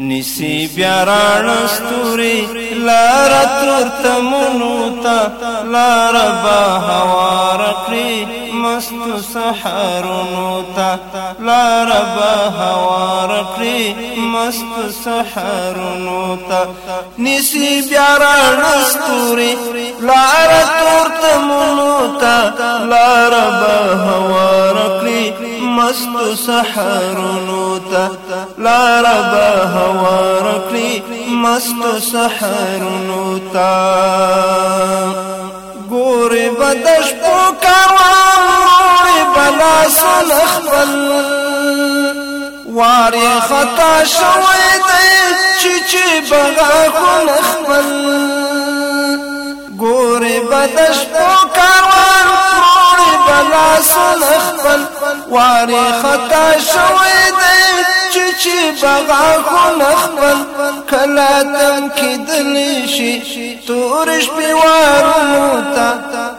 نسی بیاران ستوری لارا تور تمنو تا لارا با هوار کری مستو سحرونو تا لارا با هوار کری مستو سحرونو تا نسی بیاران ستوری لارا تور تمنو تا لارا با هوار کری مست سحر نوتا لا به هوا رقلي مست سحر نوتا ګورې بدش په کوامورې بلا سن بل واري خطا شوې چي چي چې بغا خو نخپل ګورې بدش په کوامورې بلا سن بل غواړي خطا شوی دی چې چې بغا خو نخبل کلا تم کېدل شي تور شپې وارو تا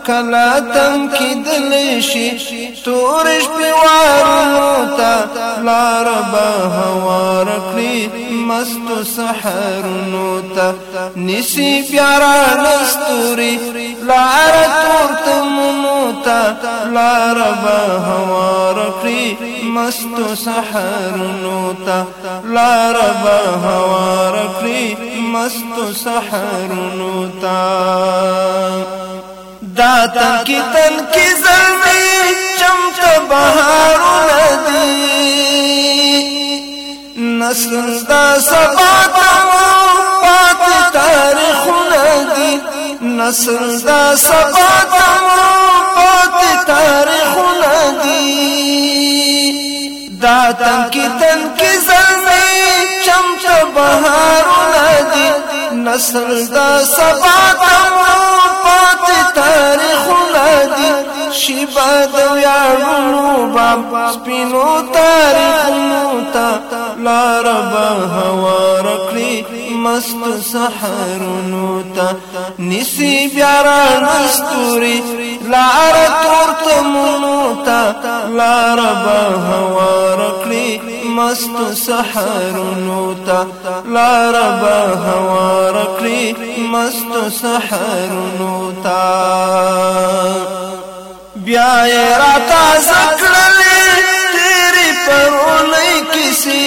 کلا تم کېدل شي تور شپې وارو تا لار به هوا رکړي مستو سحرونو تا نسی پیارا نستوری لار تورتمون تا لار به هوار کړی مستو سحرونو تا لار به هوار کړی مستو سحرونو تا دا تن کی تن کی زلمی چمت بهارونه دی نسل دا سبا تمام پات تاریخونه دي نسل دا سبا تمام پاتې تاریخونه دي دا تنکی تنکی زلمې چمته بهارونه دي نسل دا سبا ته پاتې تاریخونه شباد باد یارونو باب سپینو تاریخونو تا لاربا هوا رکړي مست سحرونو تا نسی بیاران استوري لار تورتمونو تا لاربا هوا رکړي مست سحرونو تا لاربا هوا رکړي مست سحرونو تا بیا را تا زکړل تیری پرولې کسی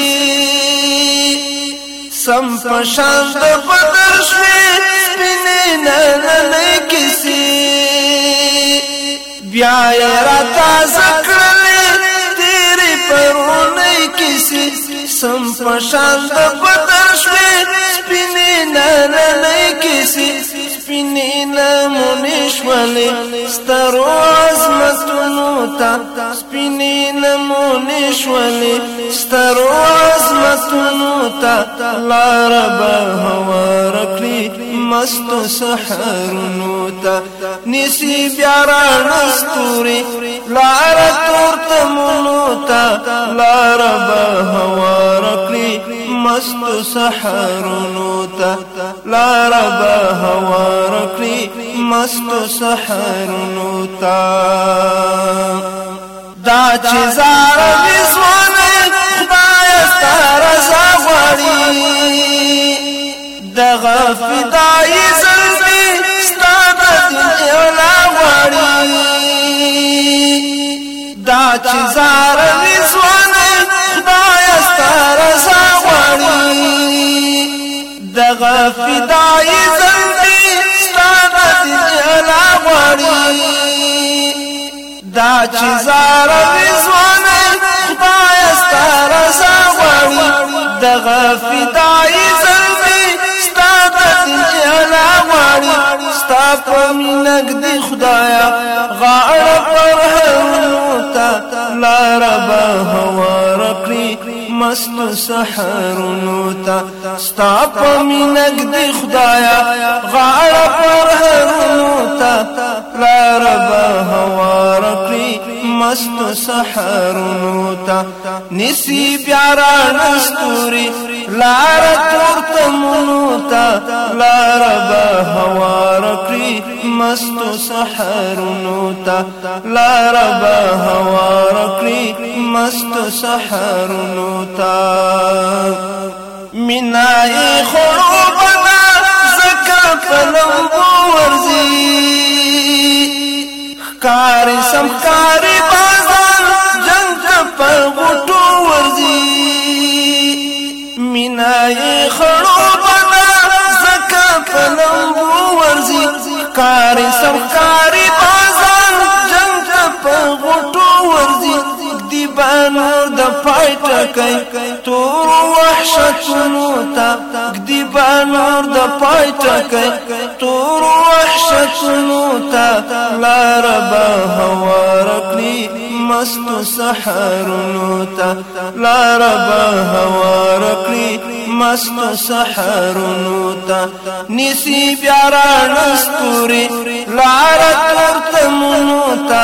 سم پشان د بدر شوی سپینې نن کسی بیا را تا زکړل تیری پرولې کسی سم پشان د بدر شوی سپینې نن کسی سپینې نمونې شولې سترو تا سپینې نمونې شولې سترو عظمتونو تا لار به هوار کړې مستو سحرونو تا نسی بیا رڼا ستوري لار تور تمونو تا لار به هوار کړې مست سحرونو ته لار به هوا رکړي مست سحرونو ته دا چې زار دې دغه فدای زندي ستانه دې لا غړي دا چې زار رضوان خدای ستاره زغړي دغه فدای زندي ستانه دې لا غړي ستا په مینګ دې خدایا غاړه پر هوتا لا رب هوا رکړي مست سحر نوتا ستا په مینګ دی خدایا غاړه پر هرونو تا رب هوا رکړي مست سحر نوتا نسی پیارا نستوري لا تورته مستو سحرونو تا لار به هوا رکړي مستو سحرونو تا مینای خروب ښکاری سرکاری بازار جنگ ته په غټو ورځي دی بانور د پای ټکای تور وحشتونو ته دی بانور د پای ټکای تور وحشتونو ته لار به هوا رکلی مست سحرونو ته لار به هوا رکلی مست سحر نوتا نسی بیارا نستوری لارا تورت منوتا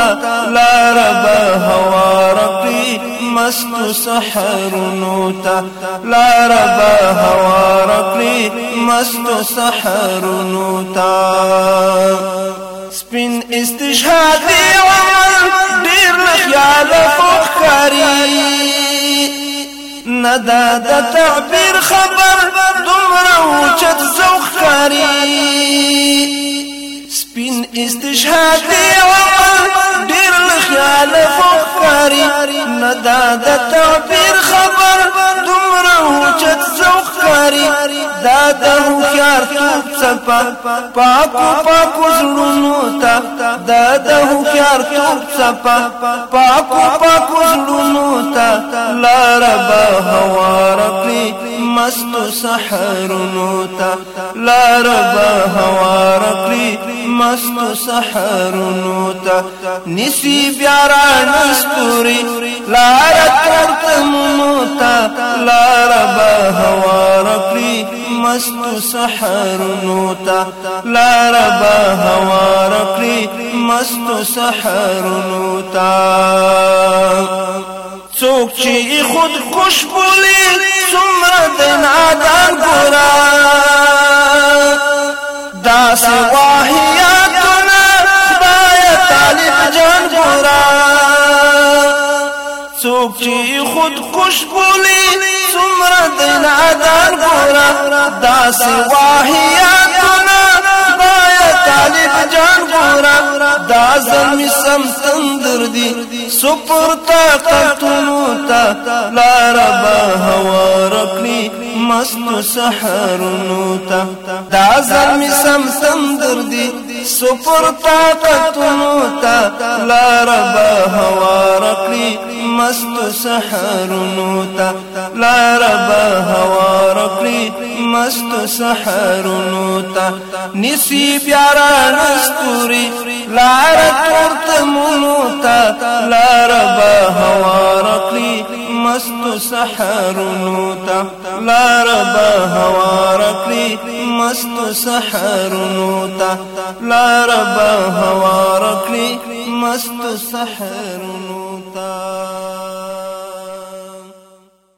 لارا با هوا رقی مست سحر نوتا لارا با هوا رقی مست سحر تا سپین استشهادی عمر دیر لخیال فخاری ندا د تعبیر خبر دومره اوچت زوخ کاری سپین استشهادي عمر ډیر لخیال فوق کاری ندا د تعبیر خبر اوچت ذوق کاری دا د هوښیار توپ صفا پاکو پاکو زړونو تا دا د هوښیار توپ صفا پاکو پاکو زړونو تا لاربا هوار کړی مست سحر نوتا لار به هوار کړی مست سحر نوتا نسی پیارا نستوري لار ترتمونو تا لار به هوار کړی مست سحر نوتا لار به هوار کړی مست سحرونو تا څوک چې خود خوش بولي څومره د نادان ګورا دا سواهیاتونه خدای طالب جان ګورا څوک چې خود خوش بولي څومره د نادان ګورا دا سواهیاتونه خدای طالب جان ګورا دا زمي سم تندر دي سپر طاقتونه تا لارا با هوا رکلی مستو سحرونو تا دا زرمی سمسم دردی سپر تا تتونو تا لارا با هوا رکلی مستو سحرونو تا لارا با هوا رکلی مست سحرونو تا نسی پیارا نستوری لار تورت مونو تا لار با هوا رقلی مست سحرونو تا لار با هوا رقلی مست سحرونو تا لار با هوا رقلی مست سحرونو تا